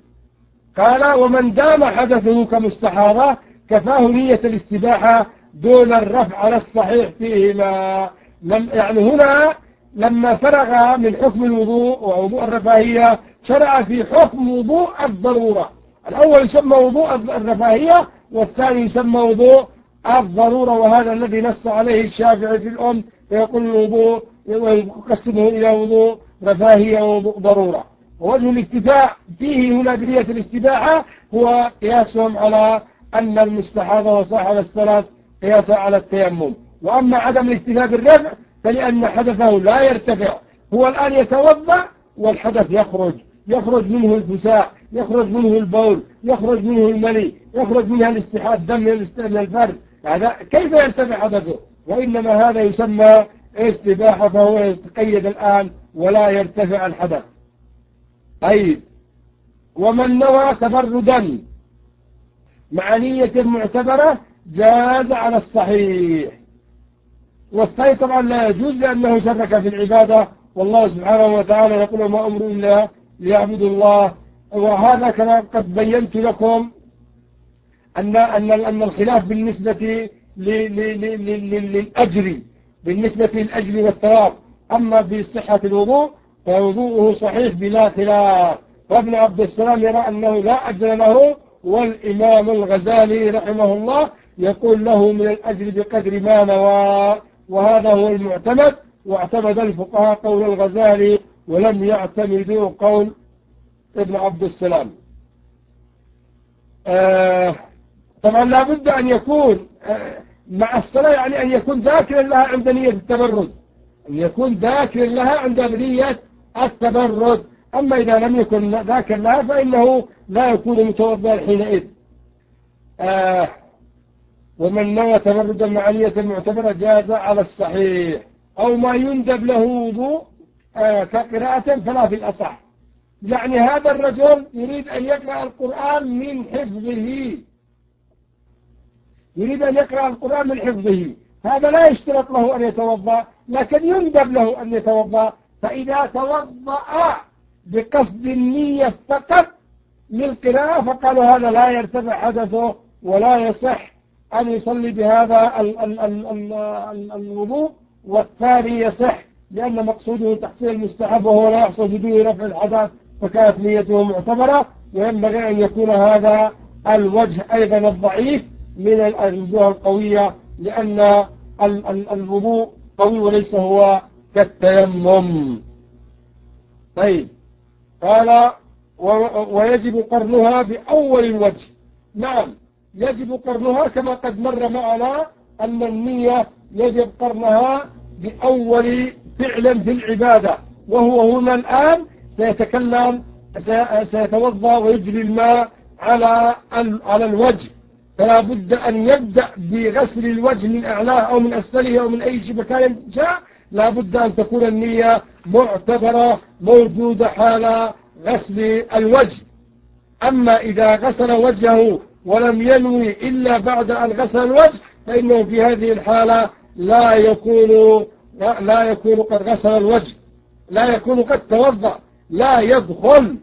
قال ومن دام حدثه كمستحاضة كفاه نية الاستباحة دون الرفع على الصحيح فيهما. يعني هنا لما فرغ من حكم الوضوء ووضوء الرفاهية شرع في حكم وضوء الضرورة. الأول يسمى وضوء الرفاهية والثاني يسمى وضوء الضرورة وهذا الذي نص عليه الشافعي في الأم فيقول الوضوء ويقسمه إلى وضوء رفاهية ووضوء ضرورة. ووجه الاكتفاء فيه هنا بنية الاستباحة هو قياسهم على أن المستحاضة وصاحب الثلاث قياسا على التيمم. وأما عدم الاكتفاء بالرفع فلأن حدثه لا يرتفع. هو الآن يتوضأ والحدث يخرج. يخرج منه الفساء يخرج منه البول يخرج منه الملي يخرج منها الاستحاد دم من الفرد هذا كيف يرتفع حدثه؟ وإنما هذا يسمى استباحة فهو يتقيد الآن ولا يرتفع الحدث. طيب. ومن نوى تبردا مع نية معتبرة جاز على الصحيح. والثاني طبعا لا يجوز لأنه شرك في العبادة. والله سبحانه وتعالى يقول ما أمر إلا ليعبدوا الله. وهذا كما قد بينت لكم أن أن أن الخلاف بالنسبة للأجر بالنسبة للأجر والثواب. أما بصحة الوضوء فوضوءه صحيح بلا خلاف. وابن عبد السلام يرى أنه لا أجر له والإمام الغزالي رحمه الله يقول له من الأجر بقدر ما نوى وهذا هو المعتمد واعتمد الفقهاء قول الغزالي ولم يعتمدوا قول ابن عبد السلام. آه طبعا لابد أن يكون آه مع الصلاة يعني أن يكون ذاكرا لها عند نية التبرد أن يكون ذاكرا لها عند نية التبرد. أما إذا لم يكن ذاكر لها فإنه لا يكون متوضا حينئذ. آه ومن نوى تبردا مع نية معتبرة جاز على الصحيح. أو ما يندب له وضوء آه كقراءة فلا في الأصح. يعني هذا الرجل يريد أن يقرأ القرآن من حفظه. يريد أن يقرأ القرآن من حفظه. هذا لا يشترط له أن يتوضأ لكن يندب له أن يتوضأ. فإذا توضأ بقصد النية فقط للقراءة فقالوا هذا لا يرتفع حدثه ولا يصح أن يصلي بهذا الوضوء والثاني يصح لأن مقصوده تحصيل المستحب وهو لا يحصل بدون رفع الحدث فكانت نيته معتبرة وينبغي أن يكون هذا الوجه أيضا الضعيف من الوجوه القوية لأن الوضوء قوي وليس هو كالتيمم. طيب. قال ويجب قرنها بأول الوجه. نعم يجب قرنها كما قد مر معنا أن النية يجب قرنها بأول فعل في العبادة. وهو هنا الآن سيتكلم سيتوضأ ويجري الماء على على الوجه. فلا بد أن يبدأ بغسل الوجه من أعلاه أو من أسفله أو من أي مكان جاء لا بد أن تكون النية معتبرة موجودة حال غسل الوجه. أما إذا غسل وجهه ولم ينوي إلا بعد أن غسل الوجه فإنه في هذه الحالة لا يكون لا يكون قد غسل الوجه لا يكون قد توضأ لا يدخل.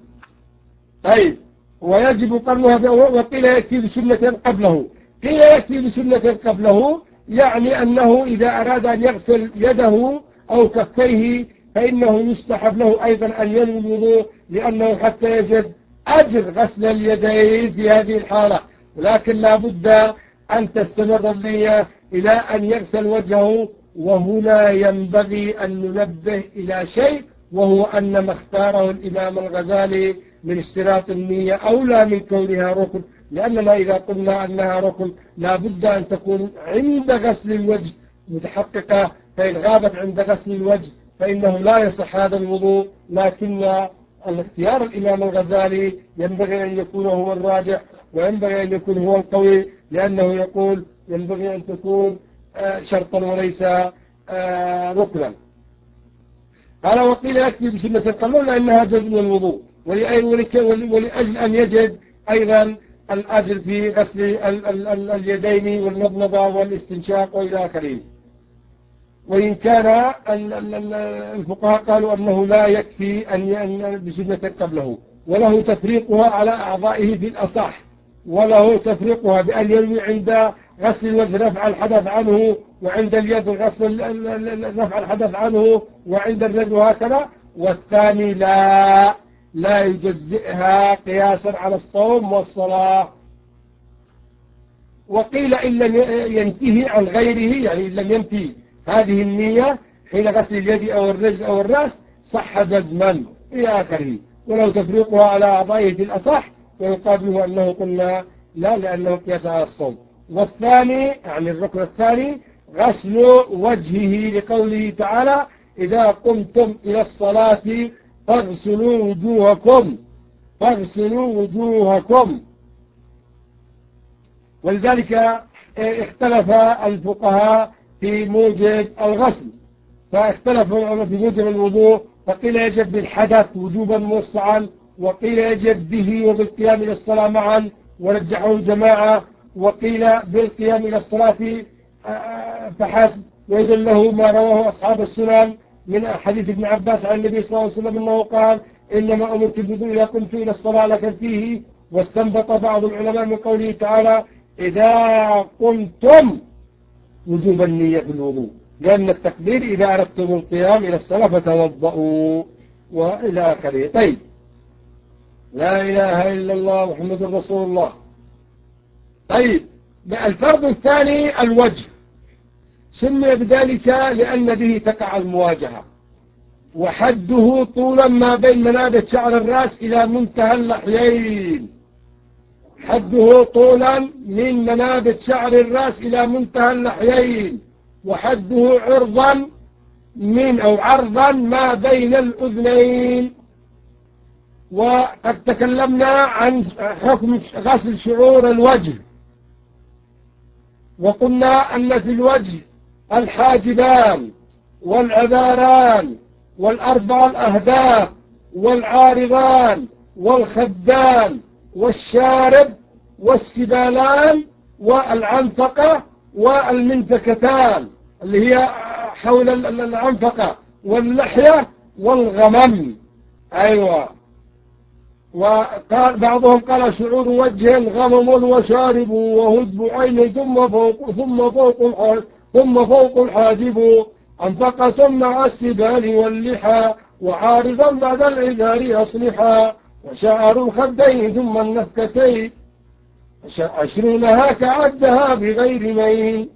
طيب ويجب قبلها وقيل يكفي بسنة قبله. قيل يكفي بسنة قبله يعني أنه إذا أراد أن يغسل يده أو كفيه فإنه يستحب له أيضا أن الوضوء لأنه حتى يجد أجر غسل اليدين في هذه الحالة. ولكن لا بد أن تستمر النية إلى أن يغسل وجهه وهنا ينبغي أن ننبه إلى شيء وهو أن ما اختاره الإمام الغزالي من اشتراط النية أولى من كونها ركن. لأننا إذا قلنا أنها ركن لا بد أن تكون عند غسل الوجه متحققة فإن غابت عند غسل الوجه فإنه لا يصح هذا الوضوء لكن الاختيار الإمام الغزالي ينبغي أن يكون هو الراجح وينبغي أن يكون هو القوي لأنه يقول ينبغي أن تكون آه، شرطا وليس آه، ركنا. قال وقيل يكفي بسنة القانون لأنها جزء من الوضوء ولأجل أن يجد أيضا الأجر في غسل اليدين والمضمضة والاستنشاق وإلى آخره. وإن كان الفقهاء قالوا أنه لا يكفي أن بسنة قبله وله تفريقها على أعضائه في الأصح وله تفريقها بأن ينوي عند غسل الوجه رفع الحدث عنه وعند اليد غسل رفع الحدث عنه وعند الرجل هكذا. والثاني لا. لا يجزئها قياسا على الصوم والصلاة. وقيل إن لم ينتهي عن غيره يعني إن لم ينتهي هذه النية حين غسل اليد أو الرجل أو الرأس صح جزما إلى آخره. ولو تفريقها على أعضائه في الأصح ويقابله أنه قلنا لا لأنه قياس على الصوم. والثاني يعني الركن الثاني غسل وجهه لقوله تعالى إذا قمتم إلى الصلاة فاغسلوا وجوهكم. فاغسلوا وجوهكم. ولذلك اختلف الفقهاء في موجب الغسل. فاختلفوا في موجب الوضوء فقيل يجب بالحدث وجوبا موسعا وقيل يجب به وبالقيام إلى الصلاة معا ورجحه الجماعة وقيل بالقيام إلى الصلاة آه، فحسب ويدل له ما رواه أصحاب السنن. من حديث ابن عباس عن النبي صلى الله عليه وسلم أنه قال إنما أمرت بالوضوء إذا قمت إلى الصلاة لكن فيه واستنبط بعض العلماء من قوله تعالى إذا قمتم وجوب النية في الوضوء لأن التقدير إذا أردتم القيام إلى الصلاة فتوضؤوا وإلى آخره. طيب. لا إله إلا الله محمد رسول الله. طيب. الفرض الثاني الوجه. سمي بذلك لأن به تقع المواجهة. وحده طولا ما بين منابت شعر الرأس إلى منتهى اللحيين حده طولا من منابت شعر الرأس إلى منتهى اللحيين وحده عرضا من أو عرضا ما بين الأذنين. وقد تكلمنا عن حكم غسل شعور الوجه. وقلنا أن في الوجه الحاجبان والعذاران والأربع الأهداف والعارضان والخدان والشارب والسبالان والعنفقة والمنفكتان اللي هي حول العنفقة واللحية والغمم. أيوة. وقال بعضهم قال شعور وجه غمم وشارب وهدب عين ثم فوق ثم فوق ثم فوق الحاجب أنفقة مع السبال واللحى وعارضا بعد العذار أصلحا وشعر الخدين ثم النفكتين عشرون هاك عدها بغير مين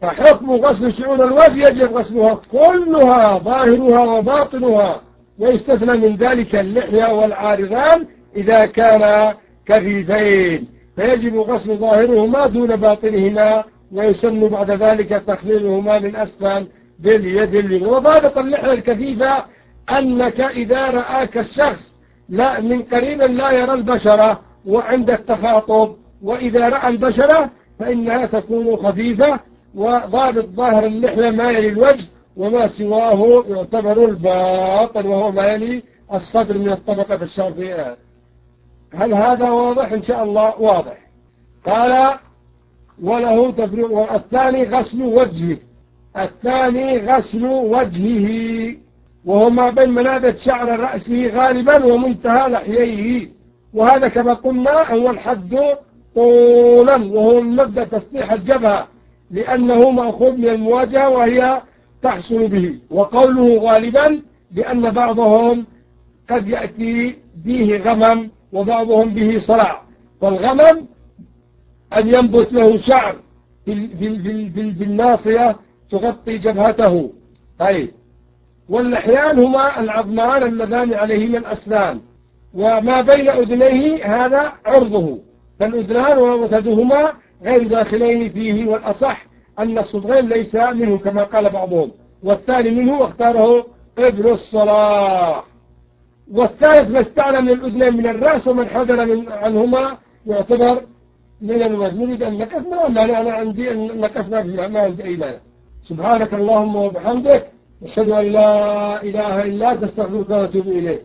فحكم غسل شعور الوجه يجب غسلها كلها ظاهرها وباطنها ويستثنى من ذلك اللحية والعارضان إذا كان كفيفين. فيجب غسل ظاهرهما دون باطنهما ويسن بعد ذلك تخليلهما من أسفل باليد اليمنى وضابط اللحية الكثيفة أنك إذا رآك الشخص لا من قريب لا يرى البشرة وعند التخاطب وإذا رأى البشرة فإنها تكون خفيفة وضابط ظاهر اللحية ما يلي الوجه وما سواه يعتبر الباطن وهو ما يلي الصدر من الطبقة الشرقية. هل هذا واضح؟ إن شاء الله واضح. قال وله تفريق. الثاني غسل وجهه. الثاني غسل وجهه. وهو ما بين منابت شعر رأسه غالبا ومنتهى لحييه. وهذا كما قلنا هو الحد طولا وهو مبدأ تسطيح الجبهة لأنه مأخوذ من المواجهة وهي تحصل به. وقوله غالبا لأن بعضهم قد يأتي به غمم وبعضهم به صلع فالغمم أن ينبت له شعر في, في, في, في, في الناصية تغطي جبهته. طيب. واللحيان هما العظمان اللذان عليهما الأسنان. وما بين أذنيه هذا عرضه. فالأذنان ووتدهما غير داخلين فيه والأصح أن الصدغين ليس منه كما قال بعضهم. والثاني منه واختاره ابن الصلاح والثالث ما استعلى من الأذنين من الرأس ومن حذر من عنهما يعتبر من الوزن نريد أن نقف ما مانع أنا عندي أن نقفنا فيها ما عندي أي مانع سبحانك اللهم وبحمدك أشهد أن لا إله إلا أنت أستغفرك وأتوب إليك.